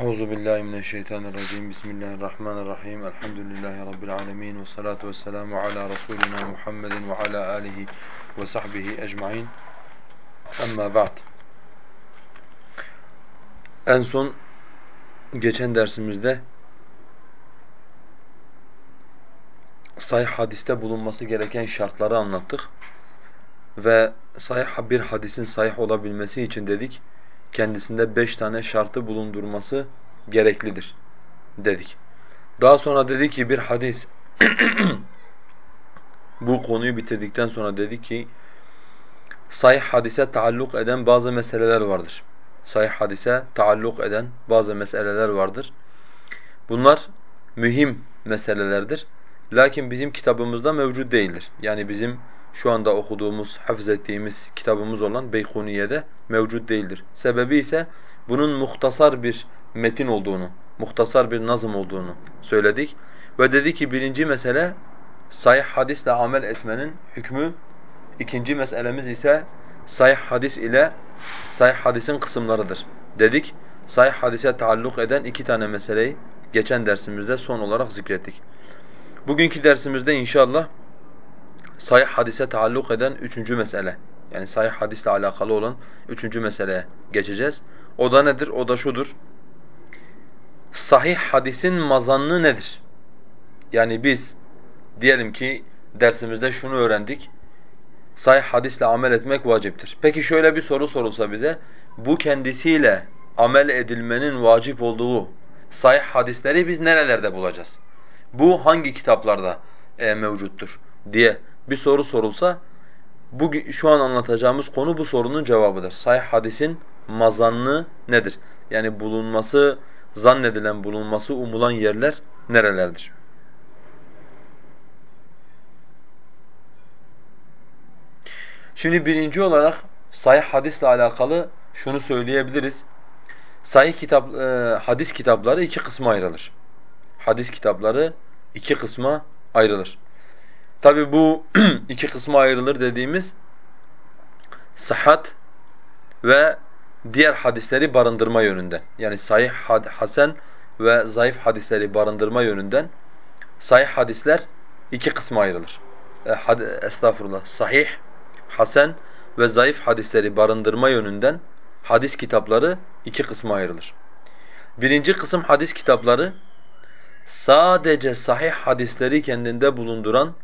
Euzu billahi mineşşeytanirracim. Bismillahirrahmanirrahim. Elhamdülillahi rabbil alamin ve salatu vesselamu ala rasulina Muhammedin ve ala alihi ve sahbihi ecmaîn. Amma ba'd. En son geçen dersimizde sahih hadiste bulunması gereken şartları anlattık. Ve sahih bir hadisin sahih olabilmesi için dedik kendisinde beş tane şartı bulundurması gereklidir dedik. Daha sonra dedi ki bir hadis bu konuyu bitirdikten sonra dedi ki sahih hadise taalluk eden bazı meseleler vardır. Sahih hadise taalluk eden bazı meseleler vardır. Bunlar mühim meselelerdir. Lakin bizim kitabımızda mevcut değildir. Yani bizim şu anda okuduğumuz, hafız ettiğimiz kitabımız olan Beykuniye'de mevcut değildir. Sebebi ise bunun muhtasar bir metin olduğunu, muhtasar bir nazım olduğunu söyledik. Ve dedi ki birinci mesele sahih hadisle amel etmenin hükmü. İkinci meselemiz ise sahih hadis ile sahih hadisin kısımlarıdır. Dedik. Sahih hadise taalluk eden iki tane meseleyi geçen dersimizde son olarak zikrettik. Bugünkü dersimizde inşallah sahih hadise taalluk eden üçüncü mesele. Yani sahih hadisle alakalı olan üçüncü meseleye geçeceğiz. O da nedir? O da şudur. Sahih hadisin mazanını nedir? Yani biz diyelim ki dersimizde şunu öğrendik. Sahih hadisle amel etmek vaciptir. Peki şöyle bir soru sorulsa bize. Bu kendisiyle amel edilmenin vacip olduğu sahih hadisleri biz nerelerde bulacağız? Bu hangi kitaplarda e, mevcuttur diye bir soru sorulsa bu şu an anlatacağımız konu bu sorunun cevabıdır. Sahih hadisin mazanlı nedir? Yani bulunması, zannedilen bulunması umulan yerler nerelerdir? Şimdi birinci olarak sahih hadisle alakalı şunu söyleyebiliriz. Sahih kitap, e, hadis kitapları iki kısma ayrılır. Hadis kitapları iki kısma ayrılır. Tabi bu iki kısma ayrılır dediğimiz sıhhat ve diğer hadisleri barındırma yönünden. Yani sahih hasen ve zayıf hadisleri barındırma yönünden sahih hadisler iki kısma ayrılır. E, had, estağfurullah. Sahih, hasen ve zayıf hadisleri barındırma yönünden hadis kitapları iki kısma ayrılır. Birinci kısım hadis kitapları sadece sahih hadisleri kendinde bulunduran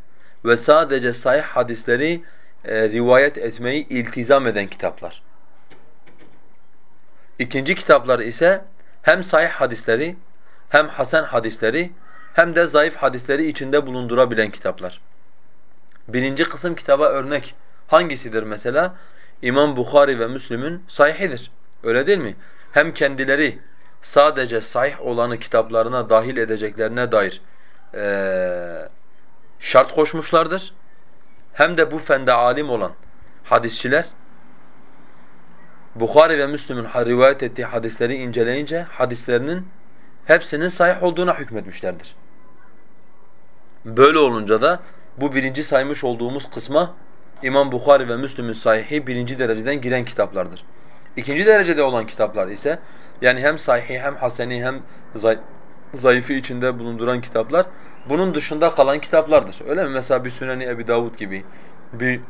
ve sadece sahih hadisleri e, rivayet etmeyi iltizam eden kitaplar. İkinci kitaplar ise hem sahih hadisleri hem hasen hadisleri hem de zayıf hadisleri içinde bulundurabilen kitaplar. Birinci kısım kitaba örnek hangisidir mesela? İmam Bukhari ve Müslim'ün sahihidir. Öyle değil mi? Hem kendileri sadece sahih olanı kitaplarına dahil edeceklerine dair ee, şart koşmuşlardır. Hem de bu fende alim olan hadisçiler Bukhari ve Müslim'in rivayet ettiği hadisleri inceleyince hadislerinin hepsinin sahih olduğuna hükmetmişlerdir. Böyle olunca da bu birinci saymış olduğumuz kısma İmam Bukhari ve Müslim'in sahihi birinci dereceden giren kitaplardır. İkinci derecede olan kitaplar ise yani hem sahihi hem haseni hem zayıfı içinde bulunduran kitaplar bunun dışında kalan kitaplardır. Öyle mi? Mesela bir Süneni Ebi Davud gibi, bir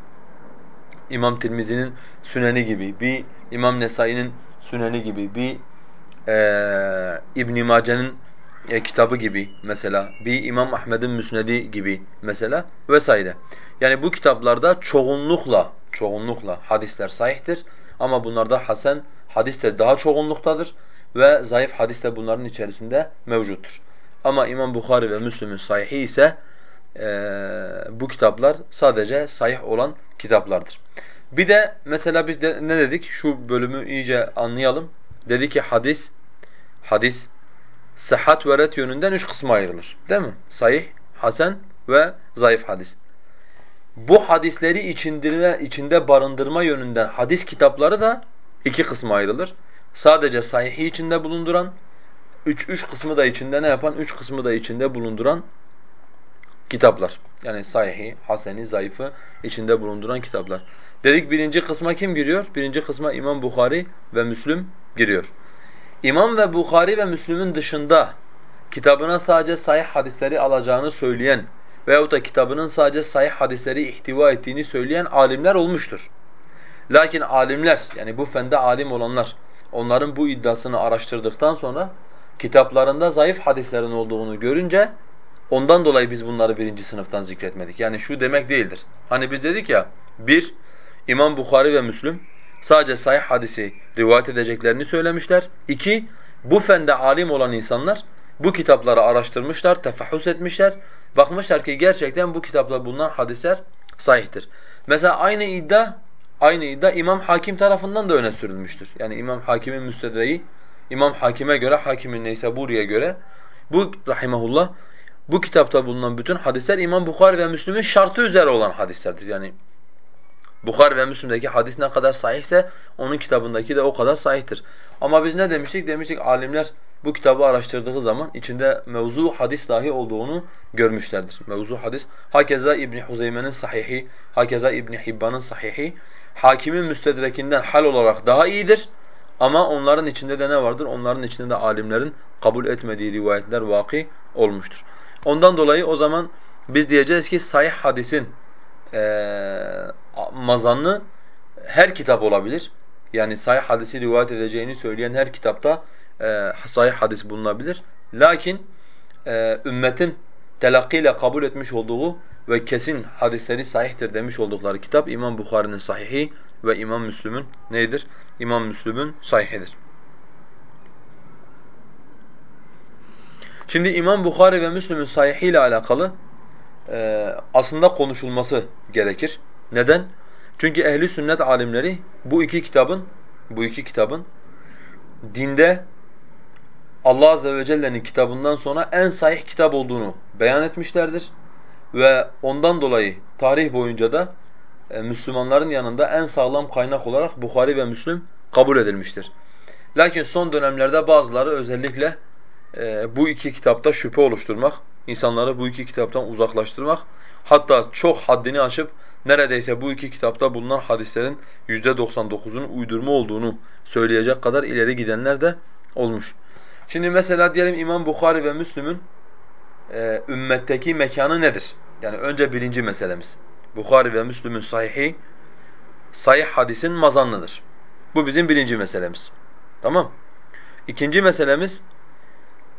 İmam Tirmizi'nin Süneni gibi, bir İmam Nesai'nin Süneni gibi, bir e, İbn Mace'nin e, kitabı gibi mesela, bir İmam Ahmed'in Müsnedi gibi mesela vesaire. Yani bu kitaplarda çoğunlukla, çoğunlukla hadisler sahihtir ama bunlarda hasen hadis de daha çoğunluktadır ve zayıf hadis de bunların içerisinde mevcuttur. Ama İmam Bukhari ve Müslim'in sahihi ise e, bu kitaplar sadece sahih olan kitaplardır. Bir de mesela biz de ne dedik? Şu bölümü iyice anlayalım. Dedi ki hadis, hadis sıhhat ve ret yönünden üç kısma ayrılır. Değil mi? Sahih, hasen ve zayıf hadis. Bu hadisleri içindirme, içinde barındırma yönünden hadis kitapları da iki kısma ayrılır. Sadece sahihi içinde bulunduran, üç, üç kısmı da içinde ne yapan? Üç kısmı da içinde bulunduran kitaplar. Yani sahihi, haseni, zayıfı içinde bulunduran kitaplar. Dedik birinci kısma kim giriyor? Birinci kısma İmam Bukhari ve Müslüm giriyor. İmam ve Bukhari ve Müslüm'ün dışında kitabına sadece sahih hadisleri alacağını söyleyen veyahut da kitabının sadece sahih hadisleri ihtiva ettiğini söyleyen alimler olmuştur. Lakin alimler yani bu fende alim olanlar onların bu iddiasını araştırdıktan sonra kitaplarında zayıf hadislerin olduğunu görünce ondan dolayı biz bunları birinci sınıftan zikretmedik. Yani şu demek değildir. Hani biz dedik ya bir İmam Bukhari ve Müslüm sadece sahih hadisi rivayet edeceklerini söylemişler. İki, bu fende alim olan insanlar bu kitapları araştırmışlar, tefahhus etmişler. Bakmışlar ki gerçekten bu kitapta bulunan hadisler sahihtir. Mesela aynı iddia aynı iddia İmam Hakim tarafından da öne sürülmüştür. Yani İmam Hakim'in müstedreği İmam Hakim'e göre, Hakimin neyse Buri'ye göre bu rahimehullah bu kitapta bulunan bütün hadisler İmam Bukhari ve Müslim'in şartı üzere olan hadislerdir. Yani Bukhari ve Müslim'deki hadis ne kadar sahihse onun kitabındaki de o kadar sahihtir. Ama biz ne demiştik? Demiştik alimler bu kitabı araştırdığı zaman içinde mevzu hadis dahi olduğunu görmüşlerdir. Mevzu hadis. Hakeza İbn Huzeyme'nin sahihi, hakeza İbn Hibban'ın sahihi hakimin müstedrekinden hal olarak daha iyidir. Ama onların içinde de ne vardır? Onların içinde de alimlerin kabul etmediği rivayetler vaki olmuştur. Ondan dolayı o zaman biz diyeceğiz ki sahih hadisin e, mazanlı her kitap olabilir. Yani sahih hadisi rivayet edeceğini söyleyen her kitapta e, sahih hadis bulunabilir. Lakin e, ümmetin telakkiyle kabul etmiş olduğu ve kesin hadisleri sahihtir demiş oldukları kitap İmam Bukhari'nin sahihi ve İmam Müslüm'ün neydir? İmam Müslüm'ün sahihidir. Şimdi İmam Bukhari ve Müslüm'ün sahihiyle alakalı e, aslında konuşulması gerekir. Neden? Çünkü ehli sünnet alimleri bu iki kitabın bu iki kitabın dinde Allah azze ve celle'nin kitabından sonra en sahih kitap olduğunu beyan etmişlerdir ve ondan dolayı tarih boyunca da Müslümanların yanında en sağlam kaynak olarak Bukhari ve Müslim kabul edilmiştir. Lakin son dönemlerde bazıları özellikle e, bu iki kitapta şüphe oluşturmak, insanları bu iki kitaptan uzaklaştırmak, hatta çok haddini aşıp neredeyse bu iki kitapta bulunan hadislerin %99'unun uydurma olduğunu söyleyecek kadar ileri gidenler de olmuş. Şimdi mesela diyelim İmam Bukhari ve Müslim'in e, ümmetteki mekanı nedir? Yani önce birinci meselemiz. Bukhari ve Müslim'in sahihi, sahih hadisin mazanlıdır. Bu bizim birinci meselemiz. Tamam. İkinci meselemiz,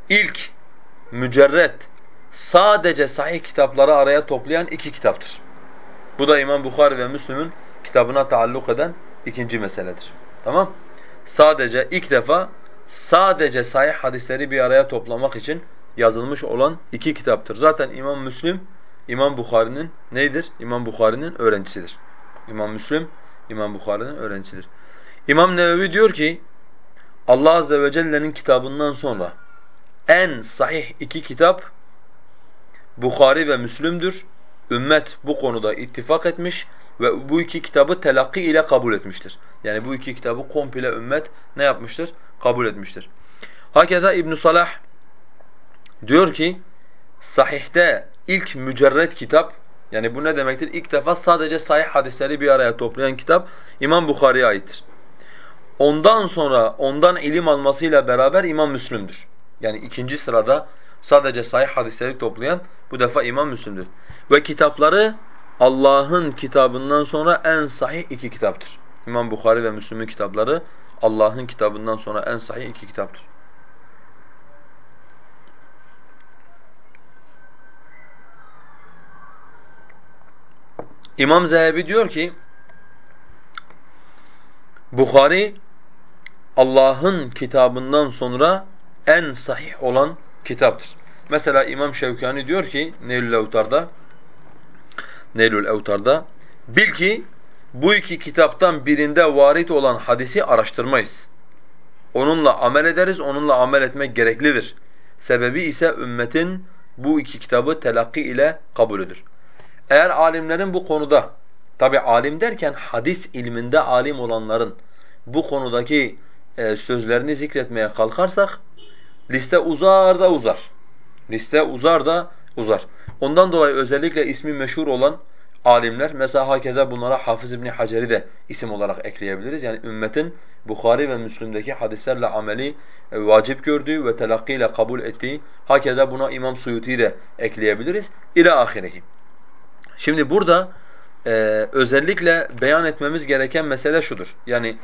ilk mücerret, sadece sahih kitapları araya toplayan iki kitaptır. Bu da İmam Bukhari ve Müslim'in kitabına taalluk eden ikinci meseledir. Tamam? Sadece ilk defa sadece sahih hadisleri bir araya toplamak için yazılmış olan iki kitaptır. Zaten İmam Müslim İmam Bukhari'nin neydir? İmam Bukhari'nin öğrencisidir. İmam Müslim İmam Bukhari'nin öğrencisidir. İmam Nevevi diyor ki Allah azze ve celle'nin kitabından sonra en sahih iki kitap Bukhari ve Müslüm'dür. Ümmet bu konuda ittifak etmiş ve bu iki kitabı telakki ile kabul etmiştir. Yani bu iki kitabı komple ümmet ne yapmıştır? Kabul etmiştir. Hakeza İbn Salah diyor ki sahihte ilk mücerret kitap yani bu ne demektir? İlk defa sadece sahih hadisleri bir araya toplayan kitap İmam Bukhari'ye aittir. Ondan sonra ondan ilim almasıyla beraber İmam Müslim'dir. Yani ikinci sırada sadece sahih hadisleri toplayan bu defa İmam Müslim'dir. Ve kitapları Allah'ın kitabından sonra en sahih iki kitaptır. İmam Bukhari ve Müslim'in kitapları Allah'ın kitabından sonra en sahih iki kitaptır. İmam Zehebi diyor ki Bukhari Allah'ın kitabından sonra en sahih olan kitaptır. Mesela İmam Şevkani diyor ki Neylül Evtar'da Neylül Evtar'da bil ki bu iki kitaptan birinde varit olan hadisi araştırmayız. Onunla amel ederiz, onunla amel etmek gereklidir. Sebebi ise ümmetin bu iki kitabı telakki ile kabulüdür. Eğer alimlerin bu konuda, tabi alim derken hadis ilminde alim olanların bu konudaki e, sözlerini zikretmeye kalkarsak liste uzar da uzar. Liste uzar da uzar. Ondan dolayı özellikle ismi meşhur olan alimler. Mesela hakeza bunlara Hafız İbn Hacer'i de isim olarak ekleyebiliriz. Yani ümmetin Bukhari ve Müslim'deki hadislerle ameli e, vacip gördüğü ve telakkiyle kabul ettiği. Hakeza buna İmam Suyuti'yi de ekleyebiliriz. İlâ ahirehi. Şimdi burada e, özellikle beyan etmemiz gereken mesele şudur. Yani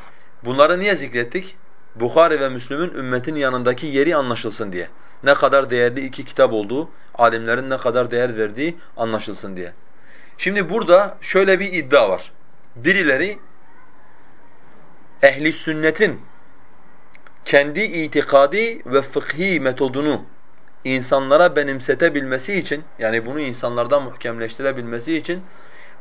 bunları niye zikrettik? Bukhari ve Müslüm'ün ümmetin yanındaki yeri anlaşılsın diye. Ne kadar değerli iki kitap olduğu, alimlerin ne kadar değer verdiği anlaşılsın diye. Şimdi burada şöyle bir iddia var. Birileri ehli sünnetin kendi itikadi ve fıkhi metodunu insanlara benimsetebilmesi için yani bunu insanlardan muhkemleştirebilmesi için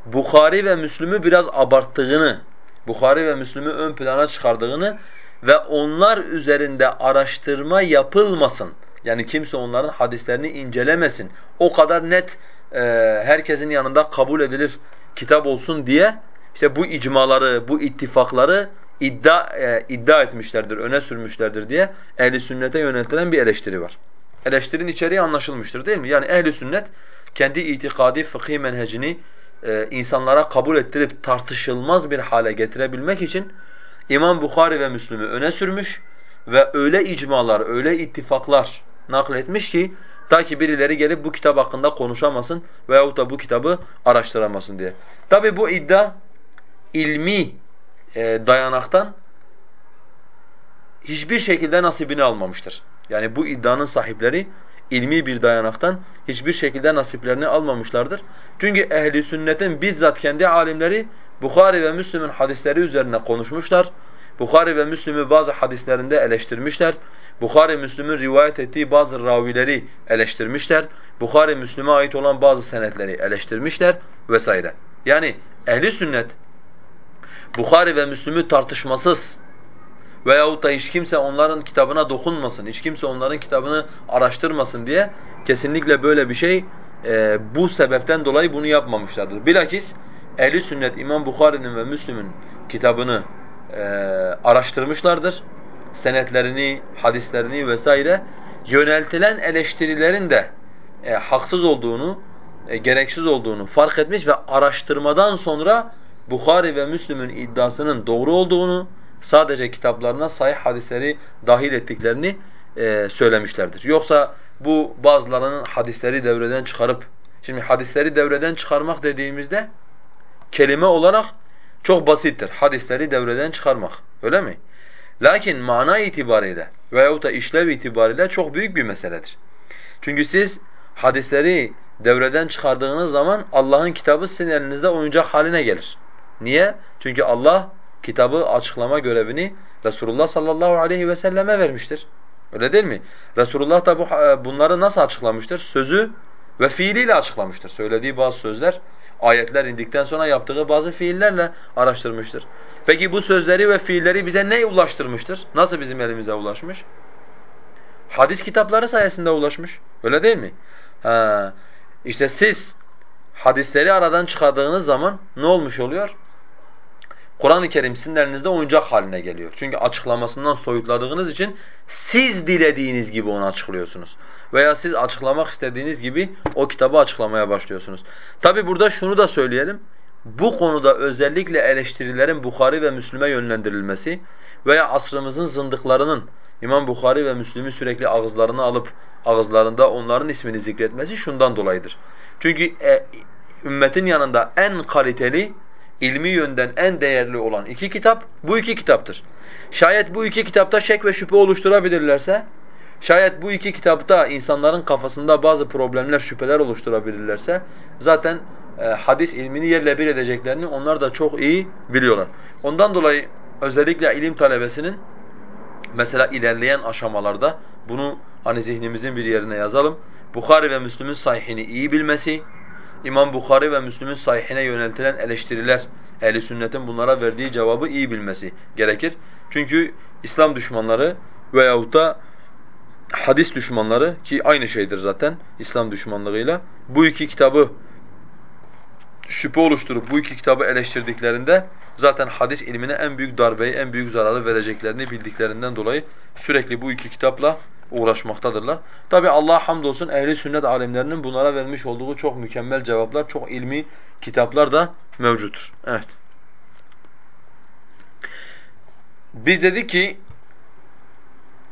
Bukhari ve Müslüm'ü biraz abarttığını, Bukhari ve Müslüm'ü ön plana çıkardığını ve onlar üzerinde araştırma yapılmasın. Yani kimse onların hadislerini incelemesin. O kadar net e, herkesin yanında kabul edilir kitap olsun diye işte bu icmaları, bu ittifakları iddia e, iddia etmişlerdir, öne sürmüşlerdir diye ehli sünnete yöneltilen bir eleştiri var. Eleştirinin içeriği anlaşılmıştır değil mi? Yani ehli sünnet kendi itikadi fıkhi menhecini e, insanlara kabul ettirip tartışılmaz bir hale getirebilmek için İmam Bukhari ve Müslüm'ü öne sürmüş ve öyle icmalar, öyle ittifaklar nakletmiş ki ta ki birileri gelip bu kitap hakkında konuşamasın veyahut da bu kitabı araştıramasın diye. Tabi bu iddia ilmi e, dayanaktan hiçbir şekilde nasibini almamıştır. Yani bu iddianın sahipleri ilmi bir dayanaktan hiçbir şekilde nasiplerini almamışlardır. Çünkü ehli sünnetin bizzat kendi alimleri Bukhari ve Müslim'in hadisleri üzerine konuşmuşlar. Bukhari ve Müslim'i bazı hadislerinde eleştirmişler. Bukhari Müslim'in rivayet ettiği bazı ravileri eleştirmişler. Bukhari Müslim'e ait olan bazı senetleri eleştirmişler vesaire. Yani ehli sünnet Bukhari ve Müslim'i tartışmasız veyahut da hiç kimse onların kitabına dokunmasın, hiç kimse onların kitabını araştırmasın diye kesinlikle böyle bir şey e, bu sebepten dolayı bunu yapmamışlardır. Bilakis ehli sünnet İmam Bukhari'nin ve Müslim'in kitabını e, araştırmışlardır. Senetlerini, hadislerini vesaire yöneltilen eleştirilerin de e, haksız olduğunu, e, gereksiz olduğunu fark etmiş ve araştırmadan sonra Bukhari ve Müslim'in iddiasının doğru olduğunu, sadece kitaplarına sahih hadisleri dahil ettiklerini e, söylemişlerdir. Yoksa bu bazılarının hadisleri devreden çıkarıp, şimdi hadisleri devreden çıkarmak dediğimizde kelime olarak çok basittir. Hadisleri devreden çıkarmak. Öyle mi? Lakin mana itibariyle veyahut da işlev itibariyle çok büyük bir meseledir. Çünkü siz hadisleri devreden çıkardığınız zaman Allah'ın kitabı sizin elinizde oyuncak haline gelir. Niye? Çünkü Allah kitabı açıklama görevini Resulullah sallallahu aleyhi ve selleme vermiştir. Öyle değil mi? Resulullah da bu, bunları nasıl açıklamıştır? Sözü ve fiiliyle açıklamıştır. Söylediği bazı sözler ayetler indikten sonra yaptığı bazı fiillerle araştırmıştır. Peki bu sözleri ve fiilleri bize ne ulaştırmıştır? Nasıl bizim elimize ulaşmış? Hadis kitapları sayesinde ulaşmış. Öyle değil mi? Ha. İşte siz hadisleri aradan çıkardığınız zaman ne olmuş oluyor? Kur'an-ı Kerim sizin elinizde oyuncak haline geliyor. Çünkü açıklamasından soyutladığınız için siz dilediğiniz gibi onu açıklıyorsunuz. Veya siz açıklamak istediğiniz gibi o kitabı açıklamaya başlıyorsunuz. Tabi burada şunu da söyleyelim. Bu konuda özellikle eleştirilerin Bukhari ve Müslüme yönlendirilmesi veya asrımızın zındıklarının İmam Bukhari ve Müslüm'ü sürekli ağızlarına alıp ağızlarında onların ismini zikretmesi şundan dolayıdır. Çünkü e, ümmetin yanında en kaliteli ilmi yönden en değerli olan iki kitap bu iki kitaptır. Şayet bu iki kitapta şek ve şüphe oluşturabilirlerse, şayet bu iki kitapta insanların kafasında bazı problemler, şüpheler oluşturabilirlerse zaten e, hadis ilmini yerle bir edeceklerini onlar da çok iyi biliyorlar. Ondan dolayı özellikle ilim talebesinin mesela ilerleyen aşamalarda bunu hani zihnimizin bir yerine yazalım. Bukhari ve Müslüm'ün sahihini iyi bilmesi, İmam Bukhari ve Müslüm'ün sahihine yöneltilen eleştiriler, ehli sünnetin bunlara verdiği cevabı iyi bilmesi gerekir. Çünkü İslam düşmanları veyahut da hadis düşmanları ki aynı şeydir zaten İslam düşmanlığıyla bu iki kitabı şüphe oluşturup bu iki kitabı eleştirdiklerinde zaten hadis ilmine en büyük darbeyi, en büyük zararı vereceklerini bildiklerinden dolayı sürekli bu iki kitapla uğraşmaktadırlar. Tabi Allah'a hamdolsun ehli sünnet alimlerinin bunlara vermiş olduğu çok mükemmel cevaplar, çok ilmi kitaplar da mevcuttur. Evet. Biz dedik ki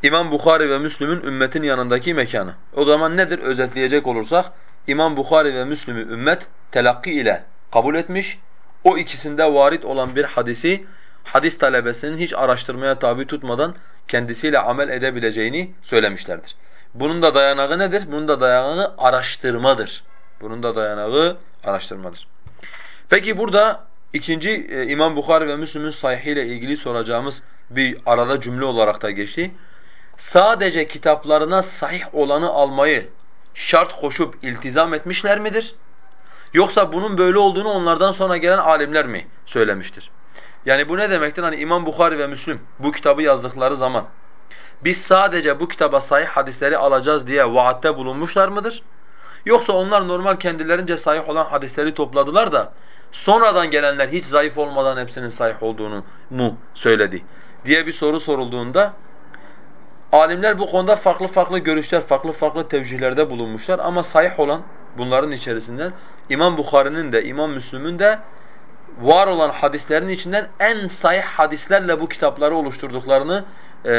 İmam Bukhari ve Müslüm'ün ümmetin yanındaki mekanı. O zaman nedir özetleyecek olursak İmam Bukhari ve Müslüm'ü ümmet telakki ile kabul etmiş. O ikisinde varit olan bir hadisi hadis talebesinin hiç araştırmaya tabi tutmadan kendisiyle amel edebileceğini söylemişlerdir. Bunun da dayanağı nedir? Bunun da dayanağı araştırmadır. Bunun da dayanağı araştırmadır. Peki burada ikinci e, İmam Bukhari ve Müslim'in sahihiyle ilgili soracağımız bir arada cümle olarak da geçti. Sadece kitaplarına sahih olanı almayı şart koşup iltizam etmişler midir? Yoksa bunun böyle olduğunu onlardan sonra gelen alimler mi söylemiştir? Yani bu ne demektir? Hani İmam Bukhari ve Müslim bu kitabı yazdıkları zaman biz sadece bu kitaba sahih hadisleri alacağız diye vaatte bulunmuşlar mıdır? Yoksa onlar normal kendilerince sahih olan hadisleri topladılar da sonradan gelenler hiç zayıf olmadan hepsinin sahih olduğunu mu söyledi diye bir soru sorulduğunda alimler bu konuda farklı farklı görüşler, farklı farklı tevcihlerde bulunmuşlar ama sahih olan bunların içerisinden İmam Bukhari'nin de İmam Müslim'in de var olan hadislerin içinden en sahih hadislerle bu kitapları oluşturduklarını e,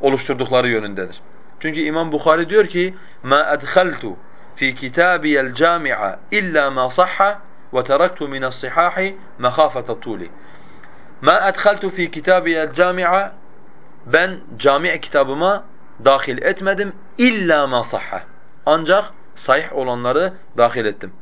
oluşturdukları yönündedir. Çünkü İmam Bukhari diyor ki ma adkhaltu fi kitabiyel cami'a illa ma sahha ve teraktu min as-sihahi mahafata tuli. Ma adkhaltu fi kitabiyel cami'a ben cami kitabıma dahil etmedim illa ma sahha. Ancak sahih olanları dahil ettim.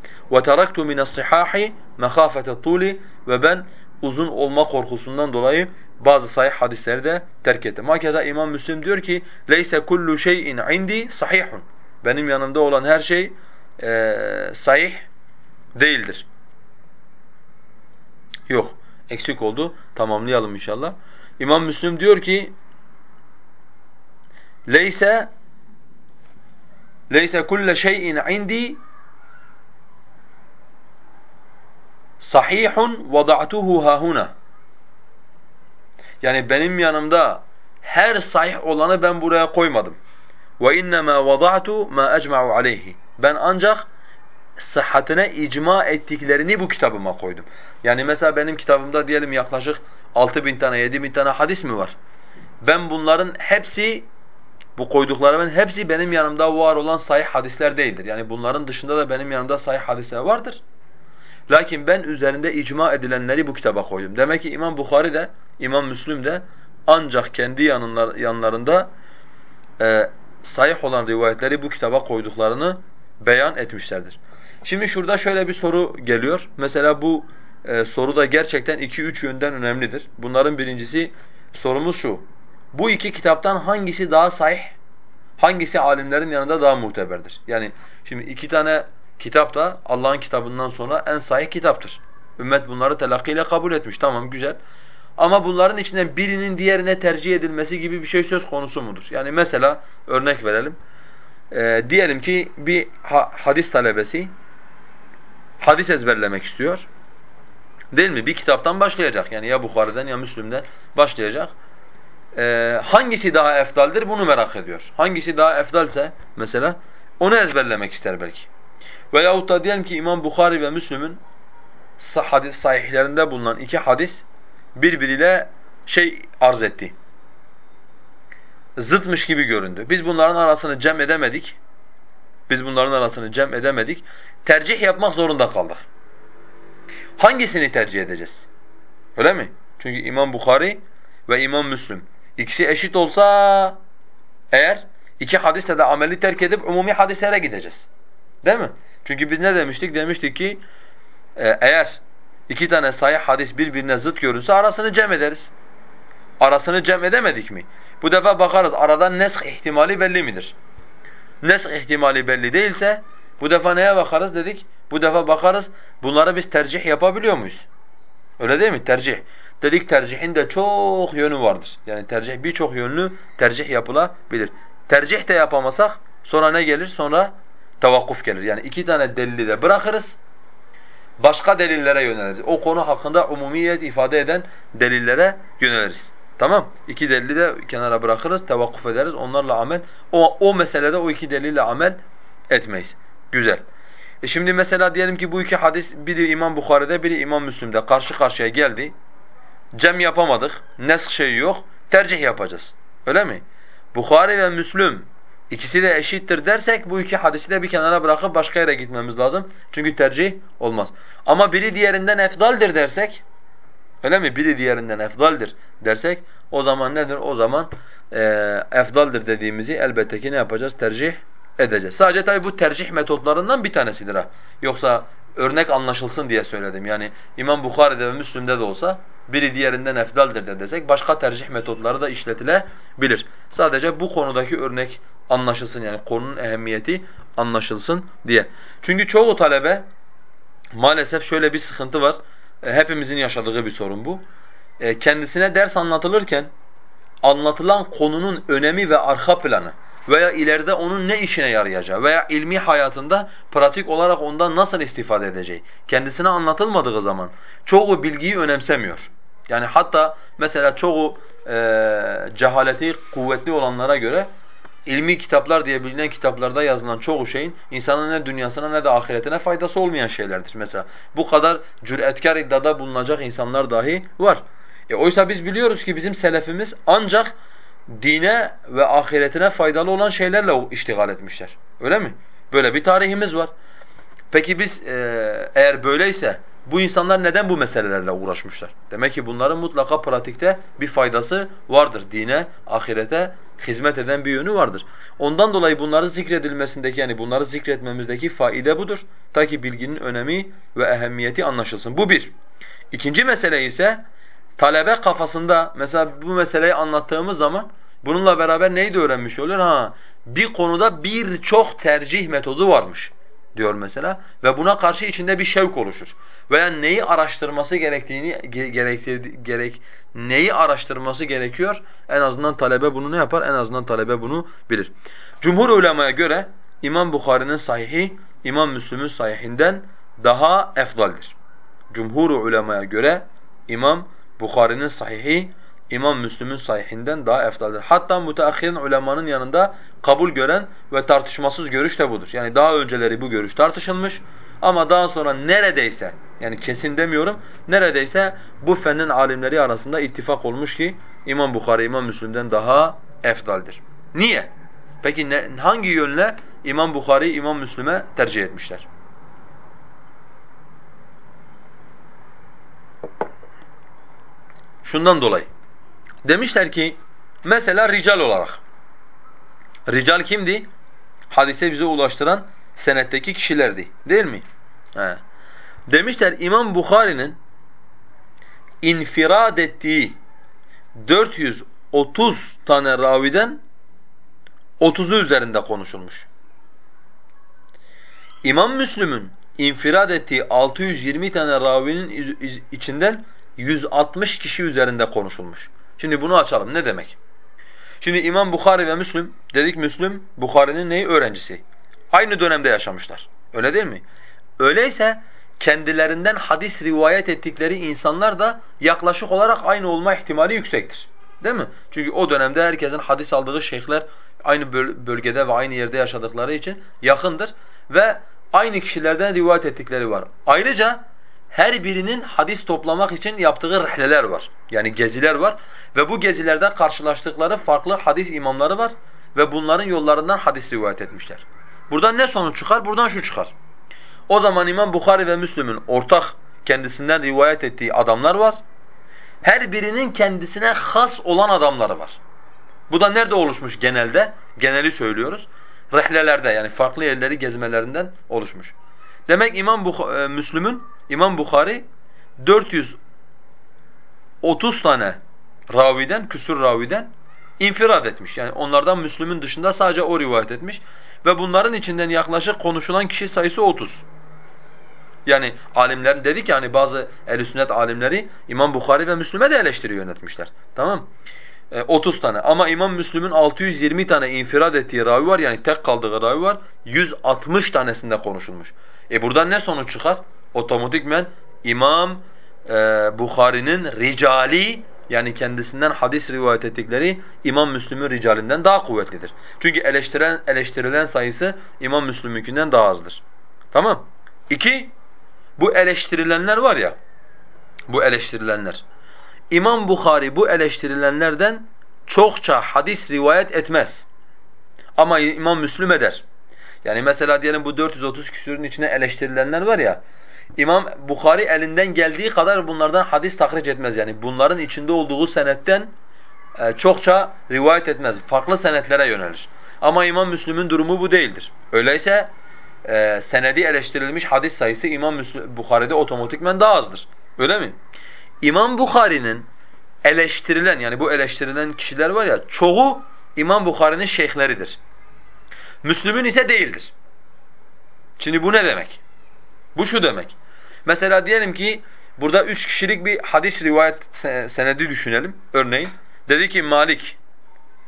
Teraktu min as-sihahi mahafata tuli ve ben uzun olma korkusundan dolayı bazı sahih hadisleri de terk ettim. Hakeza İmam Müslim diyor ki: "Leyse kullu şeyin indi sahihun." Benim yanımda olan her şey e, sahih değildir. Yok, eksik oldu. Tamamlayalım inşallah. İmam Müslim diyor ki: "Leyse leyse kullu şeyin indi sahihun vada'tuhu hahuna." Yani benim yanımda her sahih olanı ben buraya koymadım. Ve innema vada'tu ma ecma'u aleyhi. Ben ancak sıhhatine icma ettiklerini bu kitabıma koydum. Yani mesela benim kitabımda diyelim yaklaşık 6000 tane 7000 tane hadis mi var? Ben bunların hepsi bu koyduklarımın hepsi benim yanımda var olan sahih hadisler değildir. Yani bunların dışında da benim yanımda sahih hadisler vardır. Lakin ben üzerinde icma edilenleri bu kitaba koydum. Demek ki İmam Bukhari de, İmam Müslim de ancak kendi yanlar, yanlarında e, sahih olan rivayetleri bu kitaba koyduklarını beyan etmişlerdir. Şimdi şurada şöyle bir soru geliyor. Mesela bu e, soru da gerçekten iki üç yönden önemlidir. Bunların birincisi sorumuz şu. Bu iki kitaptan hangisi daha sahih? Hangisi alimlerin yanında daha muteberdir? Yani şimdi iki tane kitap da Allah'ın kitabından sonra en sahih kitaptır. Ümmet bunları telakkiyle kabul etmiş. Tamam güzel. Ama bunların içinden birinin diğerine tercih edilmesi gibi bir şey söz konusu mudur? Yani mesela örnek verelim. Ee, diyelim ki bir ha hadis talebesi hadis ezberlemek istiyor. Değil mi? Bir kitaptan başlayacak. Yani ya Bukhari'den ya Müslim'den başlayacak. Ee, hangisi daha efdaldir bunu merak ediyor. Hangisi daha efdalse mesela onu ezberlemek ister belki. Veyahut da diyelim ki İmam Bukhari ve Müslim'in hadis sahihlerinde bulunan iki hadis birbiriyle şey arz etti. Zıtmış gibi göründü. Biz bunların arasını cem edemedik. Biz bunların arasını cem edemedik. Tercih yapmak zorunda kaldık. Hangisini tercih edeceğiz? Öyle mi? Çünkü İmam Bukhari ve İmam Müslim ikisi eşit olsa eğer iki hadiste de ameli terk edip umumi hadislere gideceğiz. Değil mi? Çünkü biz ne demiştik? Demiştik ki e, eğer iki tane sahih hadis birbirine zıt görünse arasını cem ederiz. Arasını cem edemedik mi? Bu defa bakarız aradan nesk ihtimali belli midir? Nesk ihtimali belli değilse bu defa neye bakarız dedik? Bu defa bakarız bunları biz tercih yapabiliyor muyuz? Öyle değil mi? Tercih. Dedik tercihin de çok yönü vardır. Yani tercih birçok yönlü tercih yapılabilir. Tercih de yapamasak sonra ne gelir? Sonra tevakkuf gelir. Yani iki tane delili de bırakırız. Başka delillere yöneliriz. O konu hakkında umumiyet ifade eden delillere yöneliriz. Tamam. İki delili de kenara bırakırız, tevakkuf ederiz. Onlarla amel, o, o meselede o iki delille amel etmeyiz. Güzel. E şimdi mesela diyelim ki bu iki hadis biri İmam Bukhari'de biri İmam Müslim'de karşı karşıya geldi. Cem yapamadık, nesk şeyi yok, tercih yapacağız. Öyle mi? Bukhari ve Müslüm ikisi de eşittir dersek bu iki hadisi de bir kenara bırakıp başka yere gitmemiz lazım. Çünkü tercih olmaz. Ama biri diğerinden efdaldir dersek, öyle mi? Biri diğerinden efdaldir dersek o zaman nedir? O zaman e, efdaldir dediğimizi elbette ki ne yapacağız? Tercih edeceğiz. Sadece tabii bu tercih metotlarından bir tanesidir ha. Yoksa örnek anlaşılsın diye söyledim. Yani İmam Bukhari'de ve Müslim'de de olsa biri diğerinden efdaldir de desek başka tercih metotları da işletilebilir. Sadece bu konudaki örnek anlaşılsın yani konunun ehemmiyeti anlaşılsın diye. Çünkü çoğu talebe maalesef şöyle bir sıkıntı var. E, hepimizin yaşadığı bir sorun bu. E, kendisine ders anlatılırken anlatılan konunun önemi ve arka planı veya ileride onun ne işine yarayacağı veya ilmi hayatında pratik olarak ondan nasıl istifade edeceği kendisine anlatılmadığı zaman çoğu bilgiyi önemsemiyor. Yani hatta mesela çoğu e, cehaleti kuvvetli olanlara göre ilmi kitaplar diye bilinen kitaplarda yazılan çoğu şeyin insanın ne dünyasına ne de ahiretine faydası olmayan şeylerdir mesela. Bu kadar cüretkar iddiada bulunacak insanlar dahi var. E oysa biz biliyoruz ki bizim selefimiz ancak dine ve ahiretine faydalı olan şeylerle iştigal etmişler. Öyle mi? Böyle bir tarihimiz var. Peki biz e, eğer böyleyse bu insanlar neden bu meselelerle uğraşmışlar? Demek ki bunların mutlaka pratikte bir faydası vardır. Dine, ahirete hizmet eden bir yönü vardır. Ondan dolayı bunların zikredilmesindeki yani bunları zikretmemizdeki faide budur. Ta ki bilginin önemi ve ehemmiyeti anlaşılsın. Bu bir. İkinci mesele ise talebe kafasında mesela bu meseleyi anlattığımız zaman bununla beraber neyi de öğrenmiş oluyor? Ha, bir konuda birçok tercih metodu varmış diyor mesela ve buna karşı içinde bir şevk oluşur. Veya neyi araştırması gerektiğini gerektirdi gerek neyi araştırması gerekiyor? En azından talebe bunu ne yapar? En azından talebe bunu bilir. Cumhur ulemaya göre İmam Bukhari'nin sahihi İmam Müslim'in sahihinden daha efdaldir. Cumhur ulemaya göre İmam Bukhari'nin sahihi İmam Müslim'in sahihinden daha efdaldir. Hatta müteahhirin ulemanın yanında kabul gören ve tartışmasız görüş de budur. Yani daha önceleri bu görüş tartışılmış ama daha sonra neredeyse yani kesin demiyorum neredeyse bu fennin alimleri arasında ittifak olmuş ki İmam Bukhari İmam Müslim'den daha efdaldir. Niye? Peki ne, hangi yönle İmam Bukhari İmam Müslim'e tercih etmişler? Şundan dolayı. Demişler ki mesela rical olarak. Rical kimdi? Hadise bize ulaştıran senetteki kişilerdi. Değil mi? He. Demişler İmam Bukhari'nin infirad ettiği 430 tane raviden 30'u üzerinde konuşulmuş. İmam Müslüm'ün infirad ettiği 620 tane ravinin içinden 160 kişi üzerinde konuşulmuş. Şimdi bunu açalım. Ne demek? Şimdi İmam Bukhari ve Müslüm, dedik Müslüm, Bukhari'nin neyi? Öğrencisi. Aynı dönemde yaşamışlar. Öyle değil mi? Öyleyse kendilerinden hadis rivayet ettikleri insanlar da yaklaşık olarak aynı olma ihtimali yüksektir. Değil mi? Çünkü o dönemde herkesin hadis aldığı şeyhler aynı bölgede ve aynı yerde yaşadıkları için yakındır ve aynı kişilerden rivayet ettikleri var. Ayrıca her birinin hadis toplamak için yaptığı rihleler var. Yani geziler var ve bu gezilerde karşılaştıkları farklı hadis imamları var ve bunların yollarından hadis rivayet etmişler. Buradan ne sonuç çıkar? Buradan şu çıkar. O zaman İmam Bukhari ve Müslüm'ün ortak kendisinden rivayet ettiği adamlar var. Her birinin kendisine has olan adamları var. Bu da nerede oluşmuş genelde? Geneli söylüyoruz. Rihlelerde yani farklı yerleri gezmelerinden oluşmuş. Demek İmam e, Müslüm'ün İmam Bukhari 430 tane raviden, küsur raviden infirad etmiş. Yani onlardan Müslüm'ün dışında sadece o rivayet etmiş ve bunların içinden yaklaşık konuşulan kişi sayısı 30. Yani alimlerin dedik yani bazı ehl sünnet alimleri İmam Bukhari ve Müslüme de eleştiri yönetmişler. Tamam? E, 30 tane ama İmam Müslüm'ün 620 tane infirad ettiği ravi var yani tek kaldığı ravi var. 160 tanesinde konuşulmuş. E buradan ne sonuç çıkar? Otomatikmen İmam e, Bukhari'nin ricali yani kendisinden hadis rivayet ettikleri İmam Müslim'in ricalinden daha kuvvetlidir. Çünkü eleştirilen, eleştirilen sayısı İmam Müslim'inkinden daha azdır. Tamam? İki, bu eleştirilenler var ya, bu eleştirilenler. İmam Bukhari bu eleştirilenlerden çokça hadis rivayet etmez. Ama İmam Müslim eder. Yani mesela diyelim bu 430 küsürün içine eleştirilenler var ya, İmam Bukhari elinden geldiği kadar bunlardan hadis tahric etmez. Yani bunların içinde olduğu senetten e, çokça rivayet etmez. Farklı senetlere yönelir. Ama İmam Müslim'in durumu bu değildir. Öyleyse e, senedi eleştirilmiş hadis sayısı İmam Müslim, Bukhari'de otomatikmen daha azdır. Öyle mi? İmam Bukhari'nin eleştirilen yani bu eleştirilen kişiler var ya çoğu İmam Bukhari'nin şeyhleridir. Müslüm'ün ise değildir. Şimdi bu ne demek? Bu şu demek. Mesela diyelim ki burada üç kişilik bir hadis rivayet senedi düşünelim örneğin. Dedi ki Malik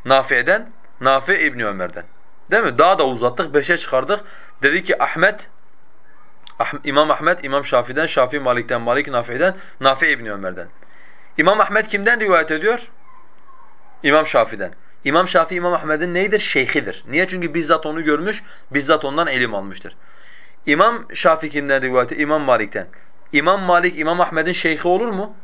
Nafi'den, Nafi İbni Ömer'den. Değil mi? Daha da uzattık, beşe çıkardık. Dedi ki Ahmet, ah, İmam Ahmet, İmam Şafii'den, Şafii Malik'ten, Malik Nafi'den, Nafi İbni Ömer'den. İmam Ahmet kimden rivayet ediyor? İmam Şafii'den. İmam Şafii İmam Ahmed'in neydir? Şeyhidir. Niye? Çünkü bizzat onu görmüş, bizzat ondan ilim almıştır. İmam Şafii kimden rivayet İmam Malik'ten. İmam Malik İmam Ahmed'in şeyhi olur mu?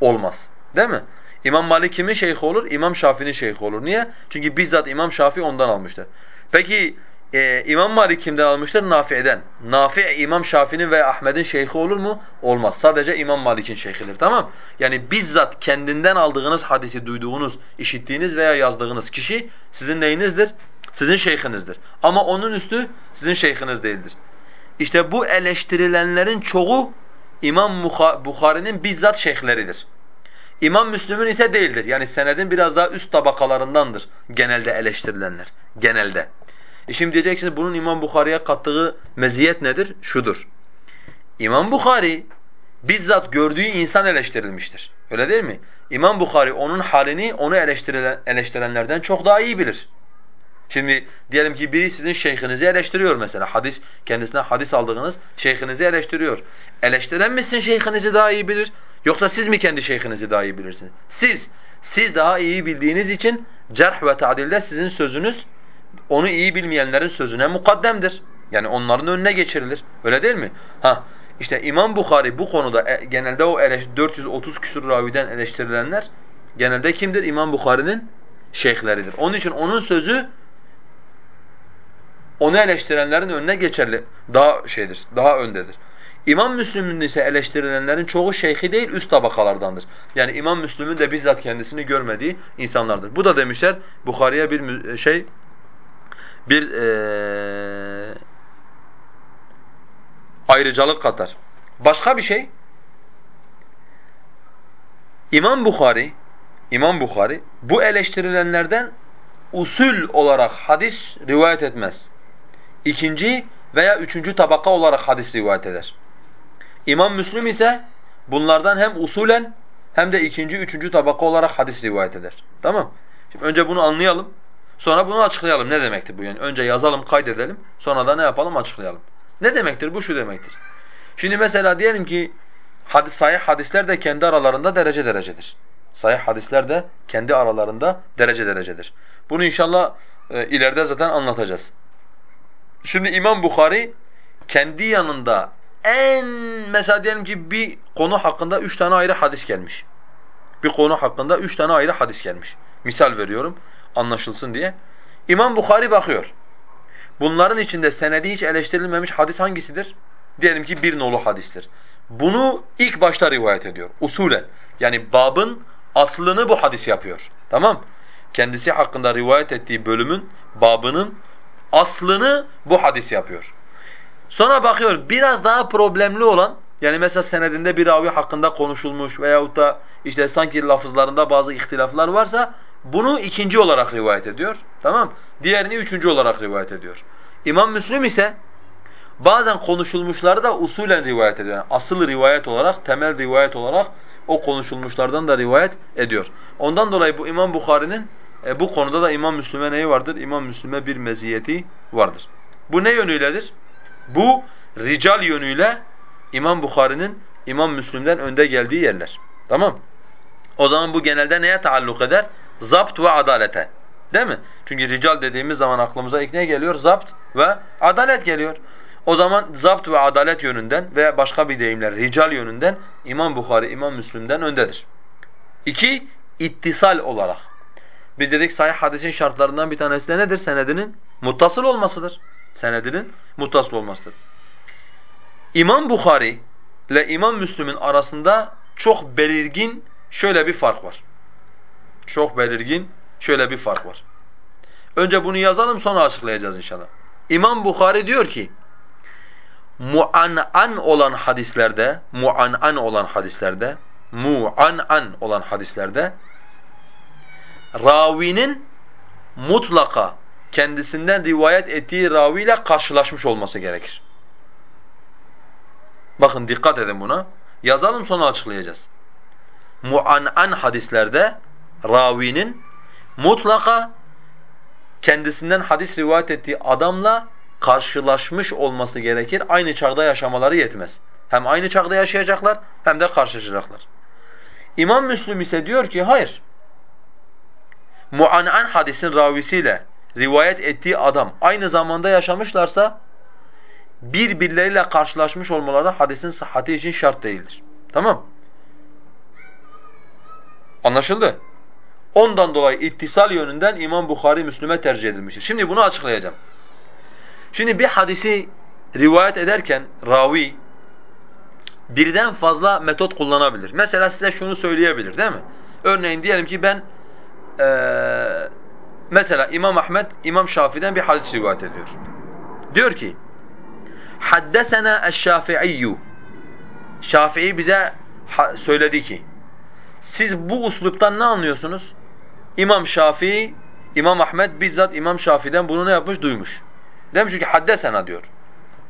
Olmaz. Değil mi? İmam Malik kimin şeyhi olur? İmam Şafii'nin şeyhi olur. Niye? Çünkü bizzat İmam Şafii ondan almıştır. Peki e, İmam Malik kimden almıştır? Nafi'den. Nafi İmam Şafii'nin ve Ahmed'in şeyhi olur mu? Olmaz. Sadece İmam Malik'in şeyhidir. Tamam? Yani bizzat kendinden aldığınız hadisi duyduğunuz, işittiğiniz veya yazdığınız kişi sizin neyinizdir? Sizin şeyhinizdir. Ama onun üstü sizin şeyhiniz değildir. İşte bu eleştirilenlerin çoğu İmam Bukhari'nin bizzat şeyhleridir. İmam Müslüm'ün ise değildir. Yani senedin biraz daha üst tabakalarındandır genelde eleştirilenler. Genelde. E şimdi diyeceksiniz bunun İmam Bukhari'ye kattığı meziyet nedir? Şudur. İmam Bukhari bizzat gördüğü insan eleştirilmiştir. Öyle değil mi? İmam Bukhari onun halini onu eleştirilen, eleştirenlerden çok daha iyi bilir. Şimdi diyelim ki biri sizin şeyhinizi eleştiriyor mesela. Hadis kendisine hadis aldığınız şeyhinizi eleştiriyor. Eleştiren misin şeyhinizi daha iyi bilir yoksa siz mi kendi şeyhinizi daha iyi bilirsiniz? Siz siz daha iyi bildiğiniz için cerh ve ta'dilde sizin sözünüz onu iyi bilmeyenlerin sözüne mukaddemdir. Yani onların önüne geçirilir. Öyle değil mi? Ha işte İmam Bukhari bu konuda e, genelde o 430 küsur raviden eleştirilenler genelde kimdir? İmam Bukhari'nin şeyhleridir. Onun için onun sözü onu eleştirenlerin önüne geçerli. Daha şeydir, daha öndedir. İmam Müslüm'ün ise eleştirilenlerin çoğu şeyhi değil, üst tabakalardandır. Yani İmam Müslüm'ün de bizzat kendisini görmediği insanlardır. Bu da demişler Bukhari'ye bir şey bir ee, ayrıcalık katar. Başka bir şey İmam Bukhari İmam Bukhari bu eleştirilenlerden usul olarak hadis rivayet etmez ikinci veya üçüncü tabaka olarak hadis rivayet eder. İmam Müslim ise bunlardan hem usulen hem de ikinci, üçüncü tabaka olarak hadis rivayet eder. Tamam? Şimdi önce bunu anlayalım. Sonra bunu açıklayalım. Ne demektir bu yani? Önce yazalım, kaydedelim. Sonra da ne yapalım? Açıklayalım. Ne demektir? Bu şu demektir. Şimdi mesela diyelim ki hadis, sahih hadisler de kendi aralarında derece derecedir. Sahih hadisler de kendi aralarında derece derecedir. Bunu inşallah e, ileride zaten anlatacağız. Şimdi İmam Bukhari kendi yanında en mesela diyelim ki bir konu hakkında üç tane ayrı hadis gelmiş. Bir konu hakkında üç tane ayrı hadis gelmiş. Misal veriyorum anlaşılsın diye. İmam Bukhari bakıyor. Bunların içinde senedi hiç eleştirilmemiş hadis hangisidir? Diyelim ki bir nolu hadistir. Bunu ilk başta rivayet ediyor usulen. Yani babın aslını bu hadis yapıyor. Tamam? Kendisi hakkında rivayet ettiği bölümün babının aslını bu hadis yapıyor. Sonra bakıyor biraz daha problemli olan yani mesela senedinde bir ravi hakkında konuşulmuş veyahut da işte sanki lafızlarında bazı ihtilaflar varsa bunu ikinci olarak rivayet ediyor. Tamam? Diğerini üçüncü olarak rivayet ediyor. İmam Müslim ise bazen konuşulmuşları da usulen rivayet ediyor. Yani asıl rivayet olarak, temel rivayet olarak o konuşulmuşlardan da rivayet ediyor. Ondan dolayı bu İmam Bukhari'nin e, bu konuda da İmam Müslim'e neyi vardır? İmam Müslim'e bir meziyeti vardır. Bu ne yönüyledir? Bu rical yönüyle İmam Bukhari'nin İmam Müslim'den önde geldiği yerler. Tamam? O zaman bu genelde neye taalluk eder? Zapt ve adalete. Değil mi? Çünkü rical dediğimiz zaman aklımıza ilk ne geliyor? Zapt ve adalet geliyor. O zaman zapt ve adalet yönünden veya başka bir deyimler rical yönünden İmam Bukhari, İmam Müslim'den öndedir. İki, ittisal olarak. Biz dedik sahih hadisin şartlarından bir tanesi de nedir? Senedinin muttasıl olmasıdır. Senedinin muttasıl olmasıdır. İmam Bukhari ile İmam Müslim'in arasında çok belirgin şöyle bir fark var. Çok belirgin şöyle bir fark var. Önce bunu yazalım sonra açıklayacağız inşallah. İmam Bukhari diyor ki mu'an'an olan hadislerde, mu'an'an olan hadislerde, mu'an'an olan hadislerde ravinin mutlaka kendisinden rivayet ettiği raviyle karşılaşmış olması gerekir. Bakın dikkat edin buna. Yazalım sonra açıklayacağız. Mu'an'an hadislerde ravinin mutlaka kendisinden hadis rivayet ettiği adamla karşılaşmış olması gerekir. Aynı çağda yaşamaları yetmez. Hem aynı çağda yaşayacaklar hem de karşılaşacaklar. İmam Müslim ise diyor ki hayır. Mu'an'an hadisin ravisiyle rivayet ettiği adam aynı zamanda yaşamışlarsa birbirleriyle karşılaşmış olmaları hadisin sıhhati için şart değildir. Tamam? Anlaşıldı? Ondan dolayı ittisal yönünden İmam Bukhari Müslüme tercih edilmiştir. Şimdi bunu açıklayacağım. Şimdi bir hadisi rivayet ederken ravi birden fazla metot kullanabilir. Mesela size şunu söyleyebilir değil mi? Örneğin diyelim ki ben ee, mesela İmam Ahmed İmam Şafii'den bir hadis rivayet ediyor. Diyor ki Haddesena eş-Şafi'iyyu Şafii bize söyledi ki siz bu usluptan ne anlıyorsunuz? İmam Şafii, İmam Ahmed bizzat İmam Şafii'den bunu ne yapmış? Duymuş. Demiş ki haddesena diyor.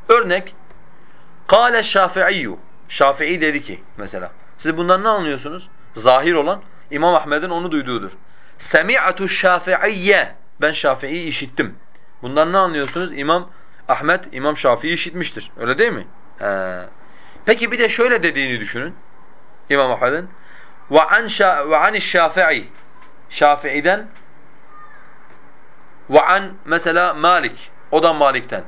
Örnek Kâle Şafi'iyyu Şafii dedi ki mesela. Siz bundan ne anlıyorsunuz? Zahir olan İmam Ahmed'in onu duyduğudur. Semi'atu Şafi'iyye Ben Şafii'yi işittim. Bundan ne anlıyorsunuz? İmam Ahmed İmam Şafii işitmiştir. Öyle değil mi? He. Peki bir de şöyle dediğini düşünün. İmam Ahmed'in ve an ve an Şafii Şafii'den ve an mesela Malik o da Malik'ten.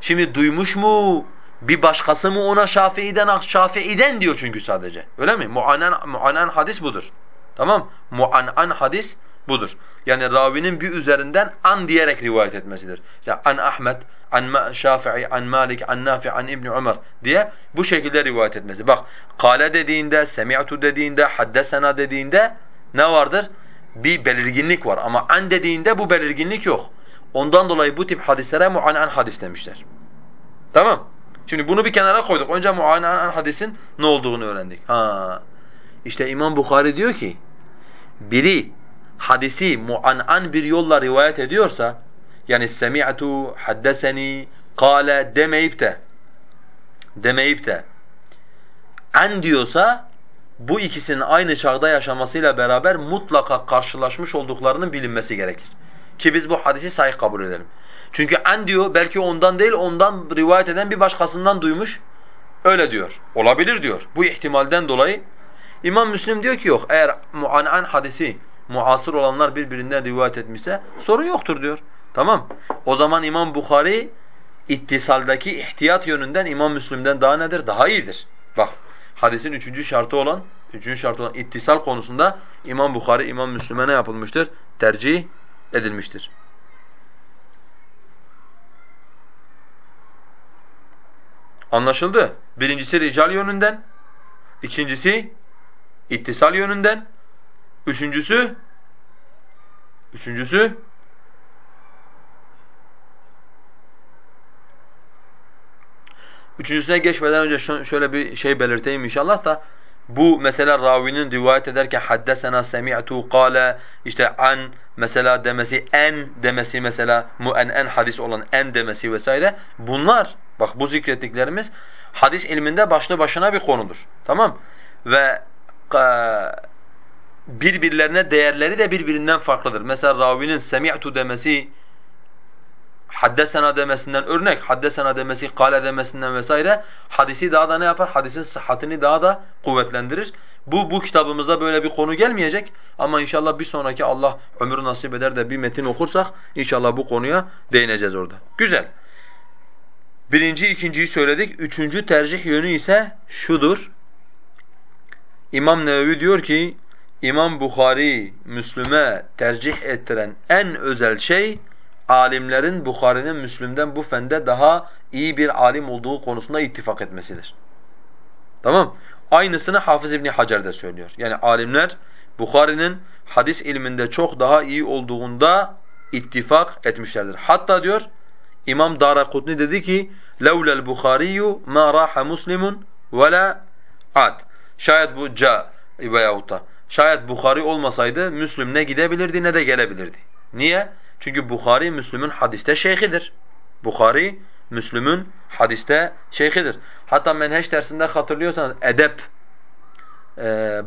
Şimdi duymuş mu? Bir başkası mı ona Şafii'den Şafii'den diyor çünkü sadece. Öyle mi? Muanan muanan hadis budur. Tamam? Muanan hadis budur. Yani ravinin bir üzerinden an diyerek rivayet etmesidir. Ya an Ahmet, an Şafii, an Malik, an Nafi, an İbn Ömer diye bu şekilde rivayet etmesi. Bak, kale dediğinde, semi'tu dediğinde, haddesena dediğinde ne vardır? Bir belirginlik var ama an dediğinde bu belirginlik yok. Ondan dolayı bu tip hadislere muanan hadis demişler. Tamam? Şimdi bunu bir kenara koyduk. Önce muanan hadisin ne olduğunu öğrendik. Ha. İşte İmam Bukhari diyor ki biri hadisi muanan bir yolla rivayet ediyorsa yani semi'tu, haddeseni, kâle demeyip de demeyip de en diyorsa bu ikisinin aynı çağda yaşamasıyla beraber mutlaka karşılaşmış olduklarının bilinmesi gerekir. Ki biz bu hadisi sahih kabul edelim. Çünkü en diyor belki ondan değil ondan rivayet eden bir başkasından duymuş. Öyle diyor. Olabilir diyor. Bu ihtimalden dolayı İmam Müslim diyor ki yok eğer muanan hadisi muasır olanlar birbirinden rivayet etmişse sorun yoktur diyor. Tamam. O zaman İmam Bukhari ittisaldaki ihtiyat yönünden İmam Müslim'den daha nedir? Daha iyidir. Bak hadisin üçüncü şartı olan, üçüncü şartı olan ittisal konusunda İmam Bukhari, İmam Müslim'e ne yapılmıştır? Tercih edilmiştir. Anlaşıldı. Birincisi rical yönünden, ikincisi ittisal yönünden, üçüncüsü üçüncüsü Üçüncüsüne geçmeden önce şöyle bir şey belirteyim inşallah da bu mesela ravinin rivayet ederken haddesena semi'tu kâle işte an mesela demesi en demesi mesela mu'en hadis olan en demesi vesaire bunlar bak bu zikrettiklerimiz hadis ilminde başlı başına bir konudur. Tamam? Ve birbirlerine değerleri de birbirinden farklıdır. Mesela ravinin semi'tu demesi haddesena demesinden örnek, haddesena demesi, kale demesinden vesaire hadisi daha da ne yapar? Hadisin sıhhatini daha da kuvvetlendirir. Bu bu kitabımızda böyle bir konu gelmeyecek ama inşallah bir sonraki Allah ömrü nasip eder de bir metin okursak inşallah bu konuya değineceğiz orada. Güzel. Birinci, ikinciyi söyledik. Üçüncü tercih yönü ise şudur. İmam Nevevi diyor ki İmam Bukhari Müslüme tercih ettiren en özel şey alimlerin Bukhari'nin Müslüm'den bu fende daha iyi bir alim olduğu konusunda ittifak etmesidir. Tamam? Aynısını Hafız İbn Hacer de söylüyor. Yani alimler Bukhari'nin hadis ilminde çok daha iyi olduğunda ittifak etmişlerdir. Hatta diyor İmam Darakutni dedi ki: "Levlel Buhariyu ma raha Muslimun ve la ad." Şayet bu ca veyahut şayet Bukhari olmasaydı Müslüm ne gidebilirdi ne de gelebilirdi. Niye? Çünkü Bukhari Müslüm'ün hadiste şeyhidir. Bukhari Müslüm'ün hadiste şeyhidir. Hatta menheş dersinde hatırlıyorsanız edep e,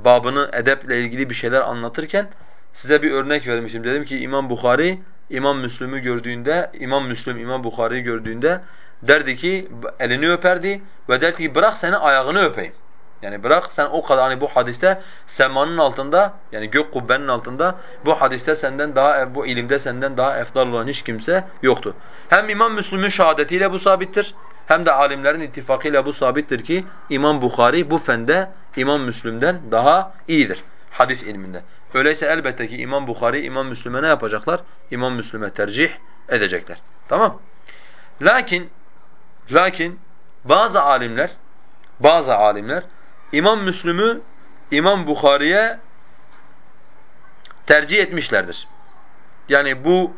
babını edeple ilgili bir şeyler anlatırken size bir örnek vermişim. Dedim ki İmam Bukhari İmam Müslüm'ü gördüğünde, İmam Müslüm İmam Bukhari'yi gördüğünde derdi ki elini öperdi ve derdi ki bırak seni ayağını öpeyim. Yani bırak sen o kadar hani bu hadiste semanın altında yani gök kubbenin altında bu hadiste senden daha bu ilimde senden daha efdal olan hiç kimse yoktu. Hem İmam Müslim'in şahadetiyle bu sabittir hem de alimlerin ittifakıyla bu sabittir ki İmam Bukhari bu fende İmam Müslim'den daha iyidir hadis ilminde. Öyleyse elbette ki İmam Bukhari İmam Müslim'e ne yapacaklar? İmam Müslim'e tercih edecekler. Tamam? Lakin lakin bazı alimler bazı alimler İmam Müslüm'ü İmam Bukhari'ye tercih etmişlerdir. Yani bu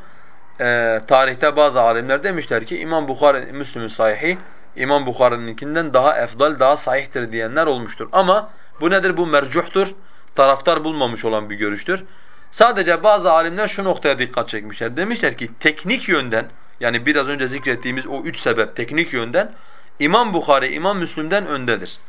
e, tarihte bazı alimler demişler ki İmam Bukhari Müslüm'ün sahihi İmam Bukhari'ninkinden daha efdal, daha sahihtir diyenler olmuştur. Ama bu nedir? Bu mercuhtur. Taraftar bulmamış olan bir görüştür. Sadece bazı alimler şu noktaya dikkat çekmişler. Demişler ki teknik yönden yani biraz önce zikrettiğimiz o üç sebep teknik yönden İmam Bukhari İmam Müslüm'den öndedir.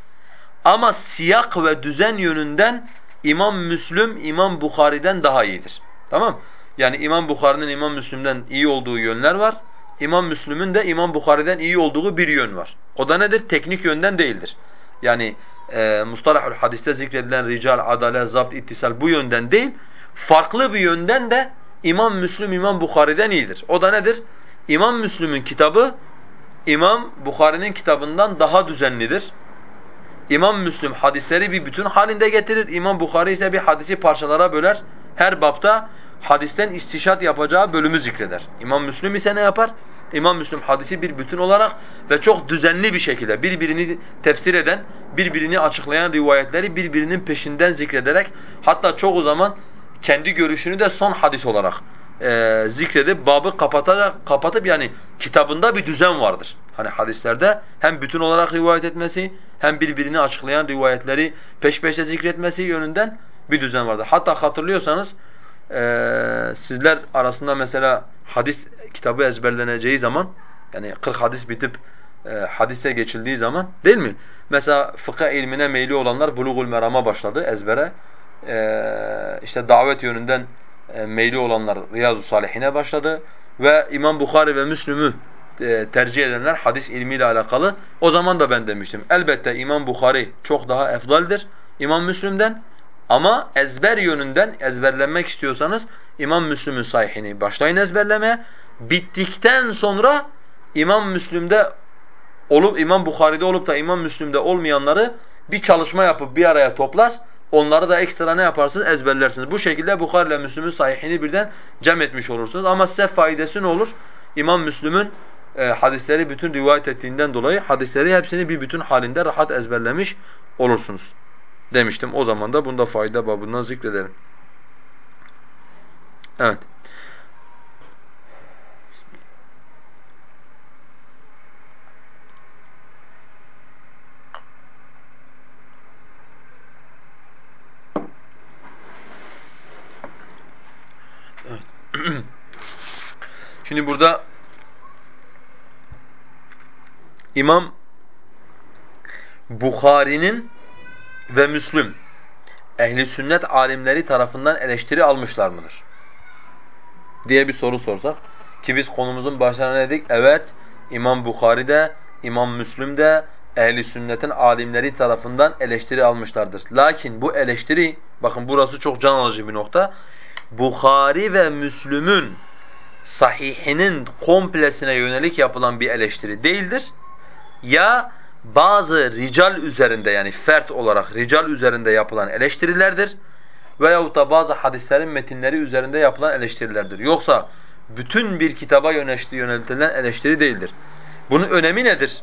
Ama siyak ve düzen yönünden İmam Müslüm İmam Bukhari'den daha iyidir. Tamam? Yani İmam Bukhari'nin İmam Müslüm'den iyi olduğu yönler var. İmam Müslüm'ün de İmam Bukhari'den iyi olduğu bir yön var. O da nedir? Teknik yönden değildir. Yani e, mustalahul hadiste zikredilen rical, adale, zapt, ittisal bu yönden değil, farklı bir yönden de İmam Müslüm İmam Bukhari'den iyidir. O da nedir? İmam Müslüm'ün kitabı İmam Bukhari'nin kitabından daha düzenlidir. İmam Müslim hadisleri bir bütün halinde getirir. İmam Bukhari ise bir hadisi parçalara böler. Her bapta hadisten istişat yapacağı bölümü zikreder. İmam Müslim ise ne yapar? İmam Müslim hadisi bir bütün olarak ve çok düzenli bir şekilde birbirini tefsir eden, birbirini açıklayan rivayetleri birbirinin peşinden zikrederek hatta çoğu zaman kendi görüşünü de son hadis olarak e, zikredip babı kapatarak kapatıp yani kitabında bir düzen vardır. Hani hadislerde hem bütün olarak rivayet etmesi hem birbirini açıklayan rivayetleri peş peşe zikretmesi yönünden bir düzen vardır. Hatta hatırlıyorsanız e, sizler arasında mesela hadis kitabı ezberleneceği zaman yani 40 hadis bitip e, hadise geçildiği zaman değil mi? Mesela fıkıh ilmine meyli olanlar Bulugul Meram'a başladı ezbere. E, işte davet yönünden e, meyli olanlar Riyazu Salihine başladı ve İmam Bukhari ve Müslüm'ü tercih edenler hadis ilmiyle alakalı. O zaman da ben demiştim. Elbette İmam Bukhari çok daha efdaldir İmam Müslüm'den ama ezber yönünden ezberlenmek istiyorsanız İmam Müslüm'ün sahihini başlayın ezberlemeye. Bittikten sonra İmam Müslüm'de olup İmam Bukhari'de olup da İmam Müslüm'de olmayanları bir çalışma yapıp bir araya toplar Onları da ekstra ne yaparsınız? Ezberlersiniz. Bu şekilde Bukhari ile Müslüm'ün sahihini birden cem etmiş olursunuz. Ama size faydası ne olur? İmam Müslüm'ün e, hadisleri bütün rivayet ettiğinden dolayı hadisleri hepsini bir bütün halinde rahat ezberlemiş olursunuz. Demiştim. O zaman da bunda fayda babından zikredelim. Evet. Şimdi burada İmam Bukhari'nin ve Müslüm ehli sünnet alimleri tarafından eleştiri almışlar mıdır? diye bir soru sorsak Ki biz konumuzun başına ne dedik? Evet, İmam Bukhari de, İmam Müslim de ehli sünnetin alimleri tarafından eleştiri almışlardır. Lakin bu eleştiri, bakın burası çok can alıcı bir nokta. Bukhari ve Müslüm'ün sahihinin komplesine yönelik yapılan bir eleştiri değildir. Ya bazı rical üzerinde yani fert olarak rical üzerinde yapılan eleştirilerdir veyahut da bazı hadislerin metinleri üzerinde yapılan eleştirilerdir. Yoksa bütün bir kitaba yöneltilen eleştiri değildir. Bunun önemi nedir?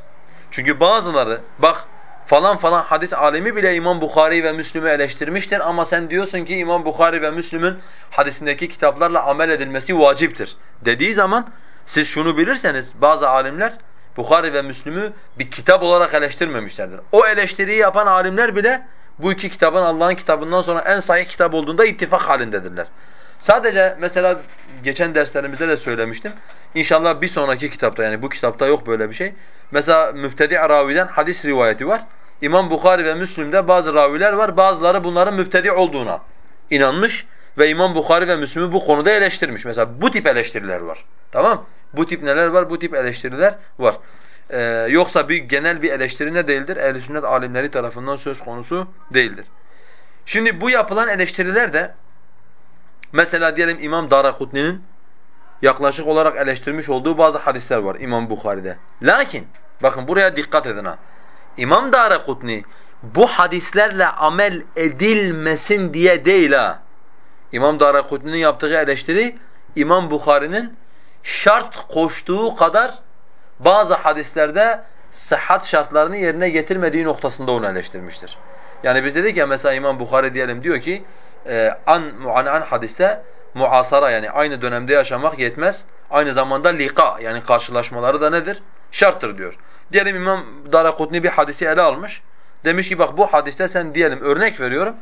Çünkü bazıları bak falan falan hadis alemi bile İmam Bukhari ve Müslüm'ü eleştirmiştir ama sen diyorsun ki İmam Bukhari ve Müslüm'ün hadisindeki kitaplarla amel edilmesi vaciptir dediği zaman siz şunu bilirseniz bazı alimler Bukhari ve Müslüm'ü bir kitap olarak eleştirmemişlerdir. O eleştiriyi yapan alimler bile bu iki kitabın Allah'ın kitabından sonra en sahih kitap olduğunda ittifak halindedirler. Sadece mesela geçen derslerimizde de söylemiştim. İnşallah bir sonraki kitapta yani bu kitapta yok böyle bir şey. Mesela mübtedi raviden hadis rivayeti var. İmam Bukhari ve Müslim'de bazı raviler var. Bazıları bunların mübtedi olduğuna inanmış ve İmam Bukhari ve Müslim'i bu konuda eleştirmiş. Mesela bu tip eleştiriler var. Tamam? Bu tip neler var? Bu tip eleştiriler var. Ee, yoksa bir genel bir eleştiri ne değildir? Ehl-i sünnet alimleri tarafından söz konusu değildir. Şimdi bu yapılan eleştiriler de mesela diyelim İmam Darakutni'nin yaklaşık olarak eleştirmiş olduğu bazı hadisler var İmam Bukhari'de. Lakin bakın buraya dikkat edin ha. İmam Darakutni bu hadislerle amel edilmesin diye değil ha. İmam Darakutni'nin yaptığı eleştiri İmam Bukhari'nin şart koştuğu kadar bazı hadislerde sıhhat şartlarını yerine getirmediği noktasında onu eleştirmiştir. Yani biz dedik ya mesela İmam Bukhari diyelim diyor ki e, an muanan hadiste muasara yani aynı dönemde yaşamak yetmez. Aynı zamanda lika yani karşılaşmaları da nedir? Şarttır diyor. Diyelim İmam Darakutni bir hadisi ele almış. Demiş ki bak bu hadiste sen diyelim örnek veriyorum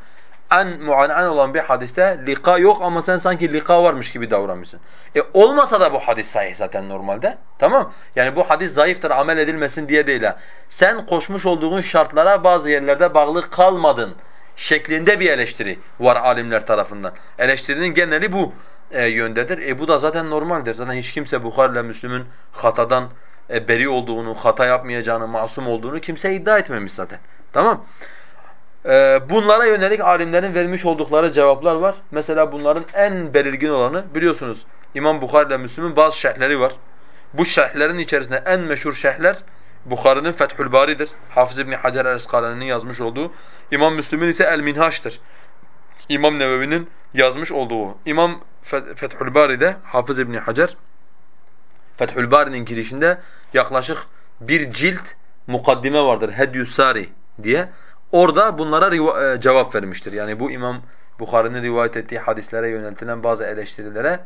en muanan olan bir hadiste lika yok ama sen sanki lika varmış gibi davranmışsın. E olmasa da bu hadis sahih zaten normalde. Tamam? Yani bu hadis zayıftır amel edilmesin diye değil ha. Sen koşmuş olduğun şartlara bazı yerlerde bağlı kalmadın şeklinde bir eleştiri var alimler tarafından. Eleştirinin geneli bu e, yöndedir. E bu da zaten normaldir. Zaten hiç kimse Bukhari ile Müslüm'ün hatadan e, beri olduğunu, hata yapmayacağını, masum olduğunu kimse iddia etmemiş zaten. Tamam? Ee, bunlara yönelik alimlerin vermiş oldukları cevaplar var. Mesela bunların en belirgin olanı biliyorsunuz İmam Bukhari ile Müslim'in bazı şerhleri var. Bu şerhlerin içerisinde en meşhur şerhler Bukhari'nin Fethül Bari'dir. Hafız İbn Hacer el-Eskalani'nin yazmış olduğu. İmam Müslim'in ise El-Minhaç'tır. İmam Nevevi'nin yazmış olduğu. İmam Fethül Bari'de Hafız İbn Hacer Fethül Bari'nin girişinde yaklaşık bir cilt mukaddime vardır. Hedyus Sari diye. Orada bunlara e, cevap vermiştir. Yani bu İmam Bukhari'nin rivayet ettiği hadislere yöneltilen bazı eleştirilere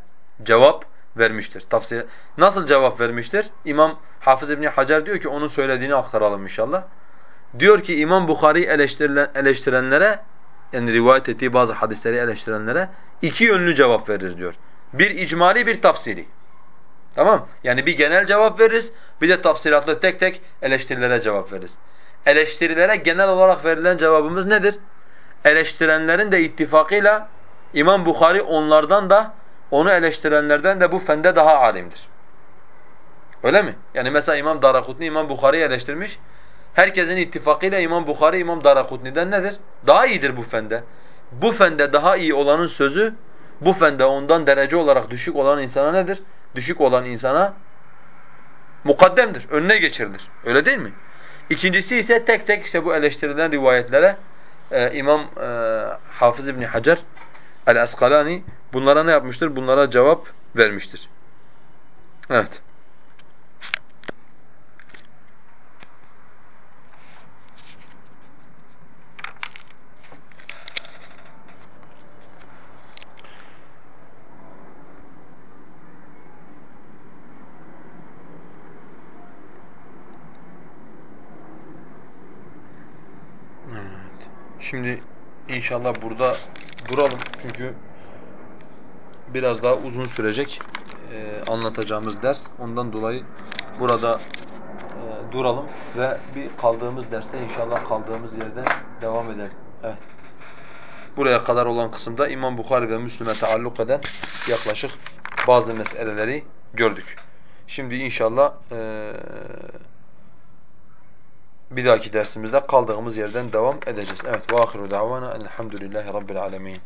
cevap vermiştir. Tafsir Nasıl cevap vermiştir? İmam Hafız İbn Hacer diyor ki onun söylediğini aktaralım inşallah. Diyor ki İmam Bukhari eleştirilen, eleştirenlere yani rivayet ettiği bazı hadisleri eleştirenlere iki yönlü cevap veririz diyor. Bir icmali bir tafsili. Tamam? Yani bir genel cevap veririz, bir de tafsilatlı tek tek eleştirilere cevap veririz eleştirilere genel olarak verilen cevabımız nedir? Eleştirenlerin de ittifakıyla İmam Bukhari onlardan da onu eleştirenlerden de bu fende daha alimdir. Öyle mi? Yani mesela İmam Darakutni İmam Bukhari'yi eleştirmiş. Herkesin ittifakıyla İmam Bukhari İmam Darakutni'den nedir? Daha iyidir bu fende. Bu fende daha iyi olanın sözü bu fende ondan derece olarak düşük olan insana nedir? Düşük olan insana mukaddemdir, önüne geçirilir. Öyle değil mi? İkincisi ise tek tek işte bu eleştirilen rivayetlere e, İmam e, Hafız İbn Hacer el-Asqalani bunlara ne yapmıştır? Bunlara cevap vermiştir. Evet. Şimdi inşallah burada duralım çünkü biraz daha uzun sürecek e, anlatacağımız ders. Ondan dolayı burada e, duralım ve bir kaldığımız derste inşallah kaldığımız yerden devam edelim. Evet. Buraya kadar olan kısımda İmam Bukhari ve Müslüme taalluk eden yaklaşık bazı meseleleri gördük. Şimdi inşallah e, bir dahaki dersimizde kaldığımız yerden devam edeceğiz. Evet. Ve ahiru davana elhamdülillahi rabbil alemin.